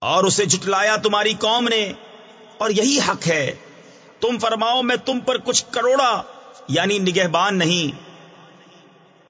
اور اسے جھٹلایا تمہاری قوم نے، اور یہی حق ہے۔ تم فرماؤ، میں تم پر کچھ کروڑا یعنی نگہبان نہیں۔